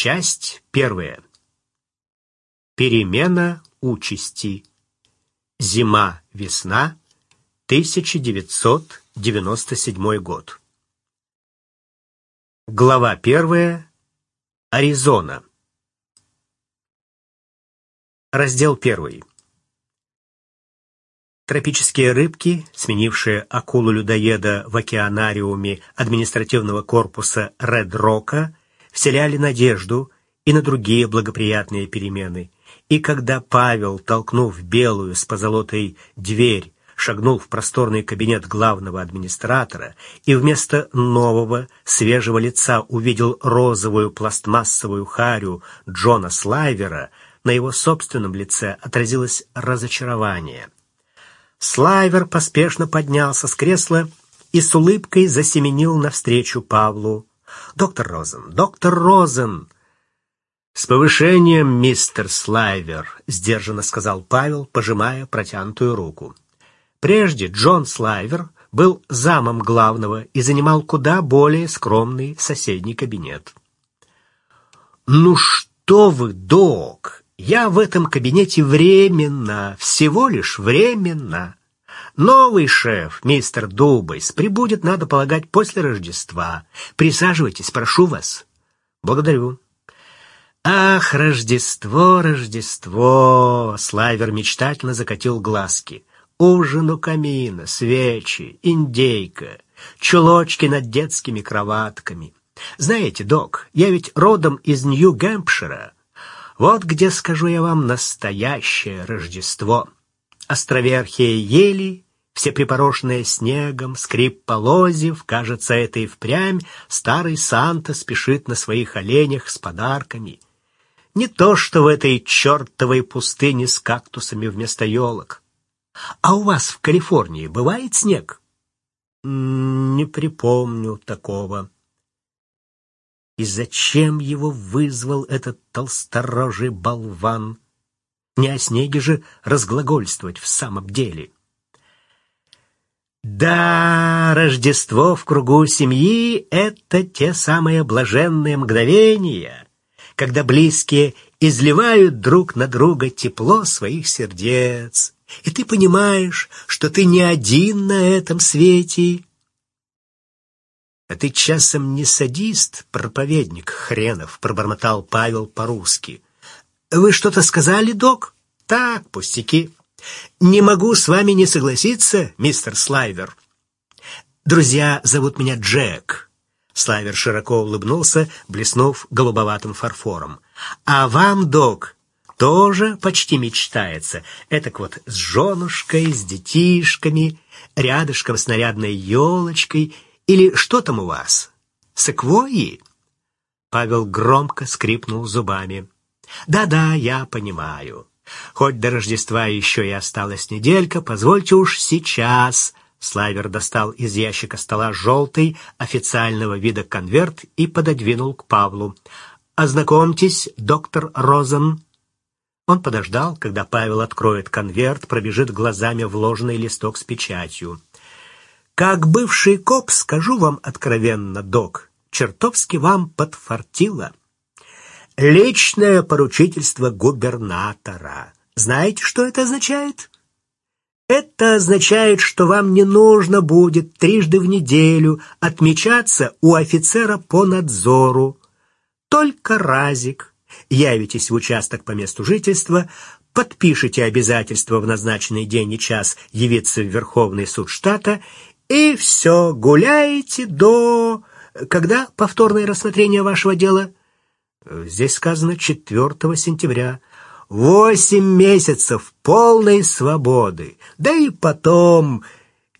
Часть первая. Перемена участи. Зима-весна, 1997 год. Глава первая. Аризона. Раздел первый. Тропические рыбки, сменившие акулу-людоеда в океанариуме административного корпуса Ред-Рока, вселяли надежду и на другие благоприятные перемены. И когда Павел, толкнув белую с позолотой дверь, шагнул в просторный кабинет главного администратора и вместо нового, свежего лица увидел розовую пластмассовую харю Джона Слайвера, на его собственном лице отразилось разочарование — Слайвер поспешно поднялся с кресла и с улыбкой засеменил навстречу Павлу. «Доктор Розен! Доктор Розен!» «С повышением, мистер Слайвер», — сдержанно сказал Павел, пожимая протянутую руку. Прежде Джон Слайвер был замом главного и занимал куда более скромный соседний кабинет. «Ну что вы, док! Я в этом кабинете временно, всего лишь временно. Новый шеф, мистер Дубайс, прибудет, надо полагать, после Рождества. Присаживайтесь, прошу вас. Благодарю. Ах, Рождество, Рождество! Слайвер мечтательно закатил глазки. Ужин у камина, свечи, индейка, чулочки над детскими кроватками. Знаете, док, я ведь родом из Нью-Гэмпшира. Вот где, скажу я вам, настоящее Рождество. Островерхие ели, все припорошенные снегом, скрип полозьев, кажется, это и впрямь старый Санта спешит на своих оленях с подарками. Не то, что в этой чертовой пустыне с кактусами вместо елок. А у вас в Калифорнии бывает снег? Не припомню такого. И зачем его вызвал этот толсторожий болван? Не о снеге же разглагольствовать в самом деле. Да, Рождество в кругу семьи — это те самые блаженные мгновения, когда близкие изливают друг на друга тепло своих сердец, и ты понимаешь, что ты не один на этом свете, «А ты часом не садист, проповедник хренов?» — пробормотал Павел по-русски. «Вы что-то сказали, док?» «Так, пустяки. Не могу с вами не согласиться, мистер Слайвер. Друзья зовут меня Джек». Слайвер широко улыбнулся, блеснув голубоватым фарфором. «А вам, док, тоже почти мечтается. Этак вот с женушкой, с детишками, рядышком с нарядной елочкой — или что там у вас? Секвойи?» Павел громко скрипнул зубами. «Да-да, я понимаю. Хоть до Рождества еще и осталась неделька, позвольте уж сейчас...» Слайвер достал из ящика стола желтый официального вида конверт и пододвинул к Павлу. «Ознакомьтесь, доктор Розен». Он подождал, когда Павел откроет конверт, пробежит глазами вложенный листок с печатью. Как бывший коп скажу вам откровенно, док, чертовски вам подфартило. Личное поручительство губернатора. Знаете, что это означает? Это означает, что вам не нужно будет трижды в неделю отмечаться у офицера по надзору. Только разик. Явитесь в участок по месту жительства, подпишите обязательство в назначенный день и час явиться в Верховный суд штата и все, гуляете до... Когда повторное рассмотрение вашего дела? Здесь сказано 4 сентября. Восемь месяцев полной свободы. Да и потом...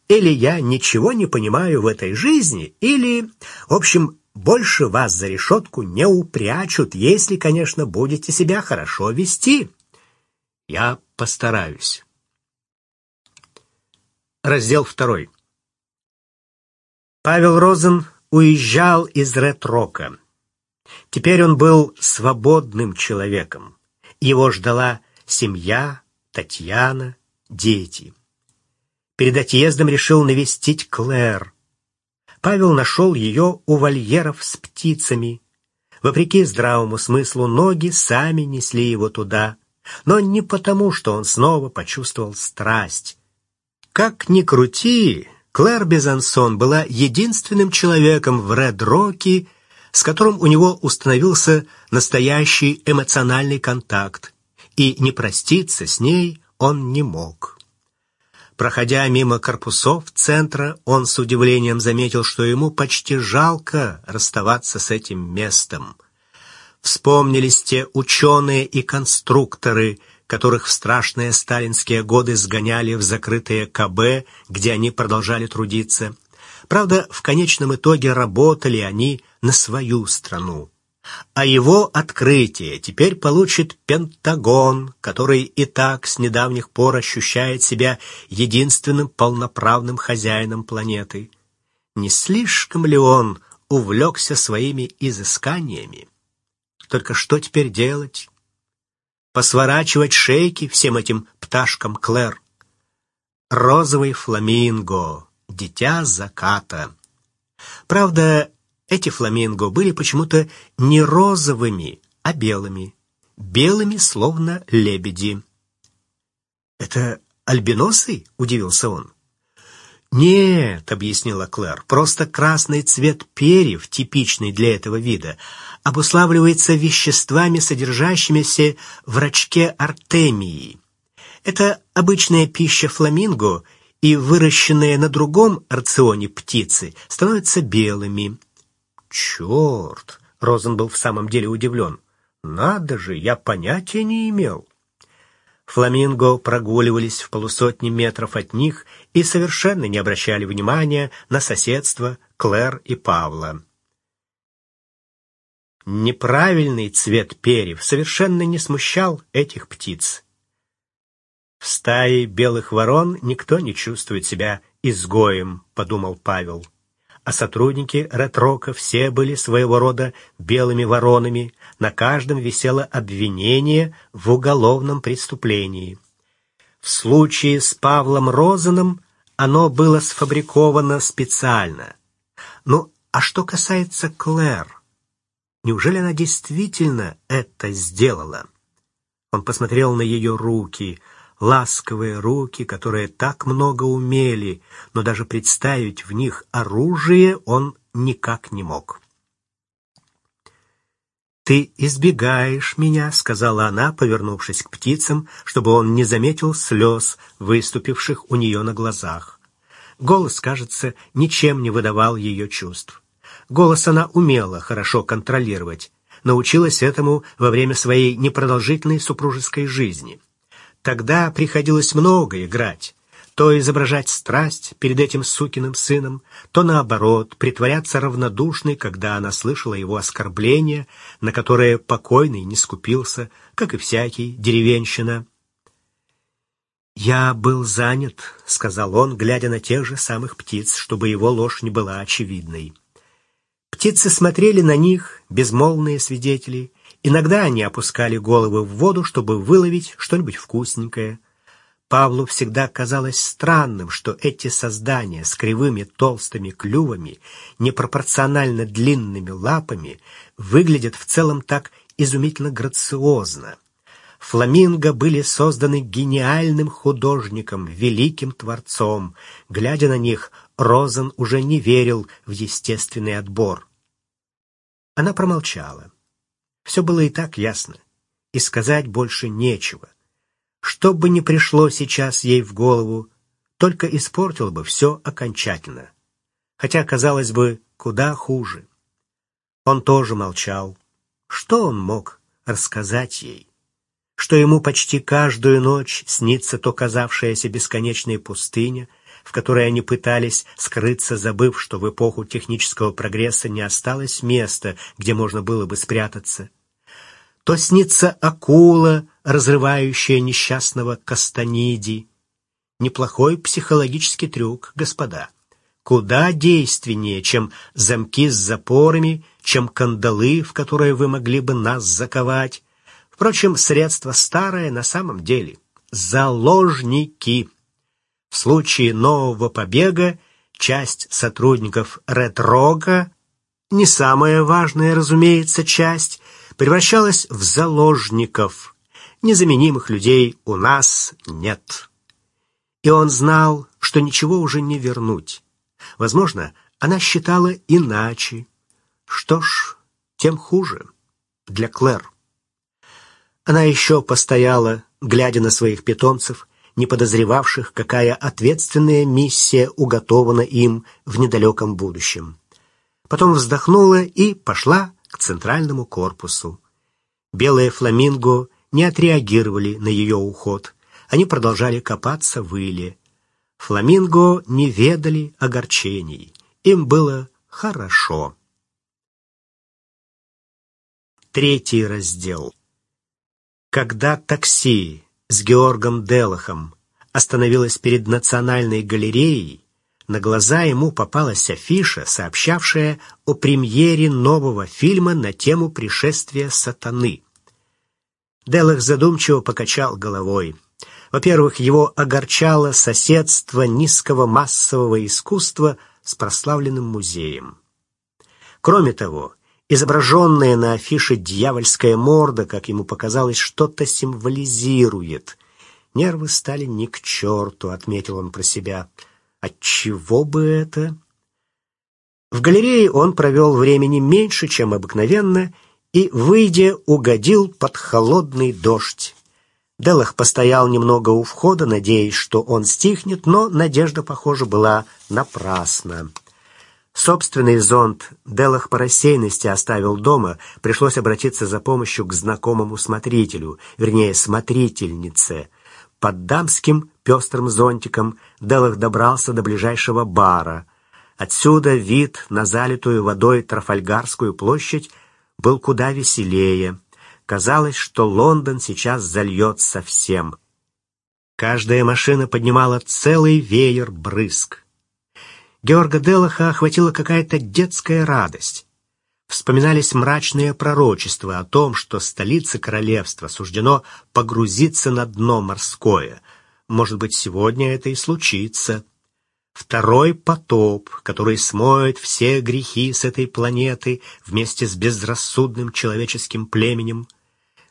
Или я ничего не понимаю в этой жизни, или... В общем, больше вас за решетку не упрячут, если, конечно, будете себя хорошо вести. Я постараюсь. Раздел второй. Павел Розен уезжал из Ретрока. Теперь он был свободным человеком. Его ждала семья, Татьяна, дети. Перед отъездом решил навестить Клэр. Павел нашел ее у вольеров с птицами. Вопреки здравому смыслу, ноги сами несли его туда, но не потому, что он снова почувствовал страсть. Как ни крути, Клэр Безансон была единственным человеком в Ред-Роке, с которым у него установился настоящий эмоциональный контакт, и не проститься с ней он не мог. Проходя мимо корпусов центра, он с удивлением заметил, что ему почти жалко расставаться с этим местом. Вспомнились те ученые и конструкторы, которых в страшные сталинские годы сгоняли в закрытые КБ, где они продолжали трудиться. Правда, в конечном итоге работали они на свою страну. А его открытие теперь получит Пентагон, который и так с недавних пор ощущает себя единственным полноправным хозяином планеты. Не слишком ли он увлекся своими изысканиями? Только что теперь делать? Посворачивать шейки всем этим пташкам Клэр? Розовый фламинго, дитя заката. Правда, эти фламинго были почему-то не розовыми, а белыми. Белыми, словно лебеди. «Это альбиносы?» — удивился он. «Нет», — объяснила Клэр, — «просто красный цвет перьев, типичный для этого вида, обуславливается веществами, содержащимися в рачке артемии. Это обычная пища фламинго, и выращенные на другом рационе птицы становятся белыми. «Черт!» — Розен был в самом деле удивлен. «Надо же, я понятия не имел». Фламинго прогуливались в полусотни метров от них и совершенно не обращали внимания на соседство Клэр и Павла. Неправильный цвет перьев совершенно не смущал этих птиц. «В стае белых ворон никто не чувствует себя изгоем», — подумал Павел а сотрудники Ретрока все были своего рода белыми воронами, на каждом висело обвинение в уголовном преступлении. В случае с Павлом Розаном оно было сфабриковано специально. Ну, а что касается Клэр, неужели она действительно это сделала? Он посмотрел на ее руки — ласковые руки, которые так много умели, но даже представить в них оружие он никак не мог. «Ты избегаешь меня», — сказала она, повернувшись к птицам, чтобы он не заметил слез, выступивших у нее на глазах. Голос, кажется, ничем не выдавал ее чувств. Голос она умела хорошо контролировать, научилась этому во время своей непродолжительной супружеской жизни. Тогда приходилось много играть. То изображать страсть перед этим сукиным сыном, то наоборот, притворяться равнодушной, когда она слышала его оскорбления, на которые покойный не скупился, как и всякий деревенщина. «Я был занят», — сказал он, глядя на тех же самых птиц, чтобы его ложь не была очевидной. Птицы смотрели на них, безмолвные свидетели, Иногда они опускали головы в воду, чтобы выловить что-нибудь вкусненькое. Павлу всегда казалось странным, что эти создания с кривыми толстыми клювами, непропорционально длинными лапами, выглядят в целом так изумительно грациозно. Фламинго были созданы гениальным художником, великим творцом. Глядя на них, Розен уже не верил в естественный отбор. Она промолчала. Все было и так ясно, и сказать больше нечего. Что бы ни пришло сейчас ей в голову, только испортило бы все окончательно. Хотя, казалось бы, куда хуже. Он тоже молчал. Что он мог рассказать ей? Что ему почти каждую ночь снится то казавшаяся бесконечной пустыня, в которой они пытались скрыться, забыв, что в эпоху технического прогресса не осталось места, где можно было бы спрятаться то снится акула, разрывающая несчастного Кастаниди. Неплохой психологический трюк, господа. Куда действеннее, чем замки с запорами, чем кандалы, в которые вы могли бы нас заковать. Впрочем, средство старое на самом деле. Заложники. В случае нового побега часть сотрудников Редрога не самая важная, разумеется, часть, превращалась в заложников. Незаменимых людей у нас нет. И он знал, что ничего уже не вернуть. Возможно, она считала иначе. Что ж, тем хуже для Клэр. Она еще постояла, глядя на своих питомцев, не подозревавших, какая ответственная миссия уготована им в недалеком будущем. Потом вздохнула и пошла к центральному корпусу. Белые фламинго не отреагировали на ее уход. Они продолжали копаться в иле. Фламинго не ведали огорчений. Им было хорошо. Третий раздел. Когда такси с Георгом Делахом остановилась перед Национальной галереей, на глаза ему попалась афиша, сообщавшая о премьере нового фильма на тему пришествия сатаны. Делах задумчиво покачал головой. Во-первых, его огорчало соседство низкого массового искусства с прославленным музеем. Кроме того, Изображенная на афише дьявольская морда, как ему показалось, что-то символизирует. Нервы стали ни к черту, отметил он про себя. Отчего бы это? В галерее он провел времени меньше, чем обыкновенно, и, выйдя, угодил под холодный дождь. Делах постоял немного у входа, надеясь, что он стихнет, но надежда, похоже, была напрасна. Собственный зонт Делах по рассеянности оставил дома, пришлось обратиться за помощью к знакомому смотрителю, вернее, смотрительнице. Под дамским пестрым зонтиком Делах добрался до ближайшего бара. Отсюда вид на залитую водой Трафальгарскую площадь был куда веселее. Казалось, что Лондон сейчас зальет совсем. Каждая машина поднимала целый веер брызг. Георга Делаха охватила какая-то детская радость. Вспоминались мрачные пророчества о том, что столице королевства суждено погрузиться на дно морское. Может быть, сегодня это и случится. Второй потоп, который смоет все грехи с этой планеты вместе с безрассудным человеческим племенем.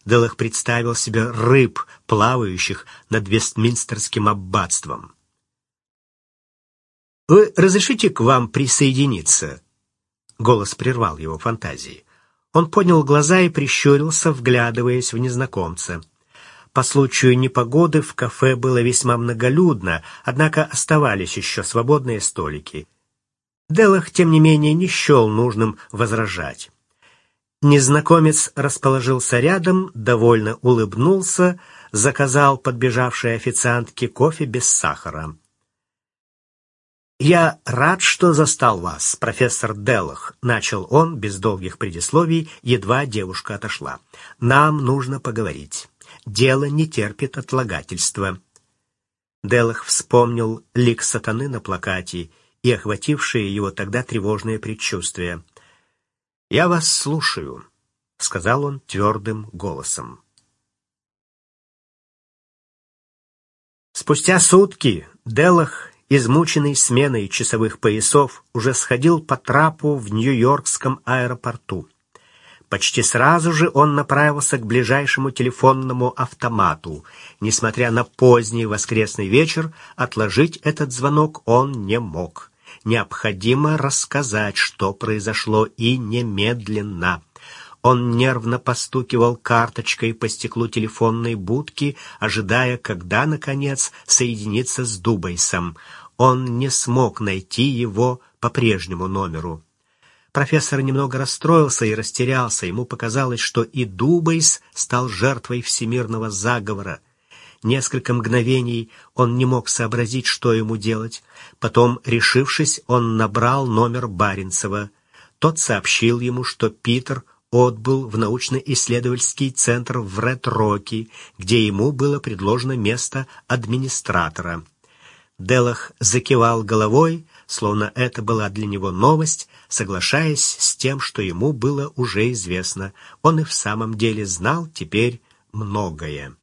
Делах представил себе рыб, плавающих над Вестминстерским аббатством. «Вы разрешите к вам присоединиться?» Голос прервал его фантазии. Он поднял глаза и прищурился, вглядываясь в незнакомца. По случаю непогоды в кафе было весьма многолюдно, однако оставались еще свободные столики. Делах, тем не менее, не счел нужным возражать. Незнакомец расположился рядом, довольно улыбнулся, заказал подбежавшей официантке кофе без сахара. «Я рад, что застал вас, профессор Делах», — начал он без долгих предисловий, едва девушка отошла. «Нам нужно поговорить. Дело не терпит отлагательства». Делах вспомнил лик сатаны на плакате и охватившее его тогда тревожное предчувствие. «Я вас слушаю», — сказал он твердым голосом. Спустя сутки Делах измученный сменой часовых поясов, уже сходил по трапу в Нью-Йоркском аэропорту. Почти сразу же он направился к ближайшему телефонному автомату. Несмотря на поздний воскресный вечер, отложить этот звонок он не мог. Необходимо рассказать, что произошло, и немедленно. Он нервно постукивал карточкой по стеклу телефонной будки, ожидая, когда, наконец, соединиться с Дубайсом. Он не смог найти его по прежнему номеру. Профессор немного расстроился и растерялся. Ему показалось, что и Дубайс стал жертвой всемирного заговора. Несколько мгновений он не мог сообразить, что ему делать. Потом, решившись, он набрал номер Баренцева. Тот сообщил ему, что Питер отбыл в научно-исследовательский центр в Ред-Роки, где ему было предложено место администратора. Делах закивал головой, словно это была для него новость, соглашаясь с тем, что ему было уже известно. Он и в самом деле знал теперь многое.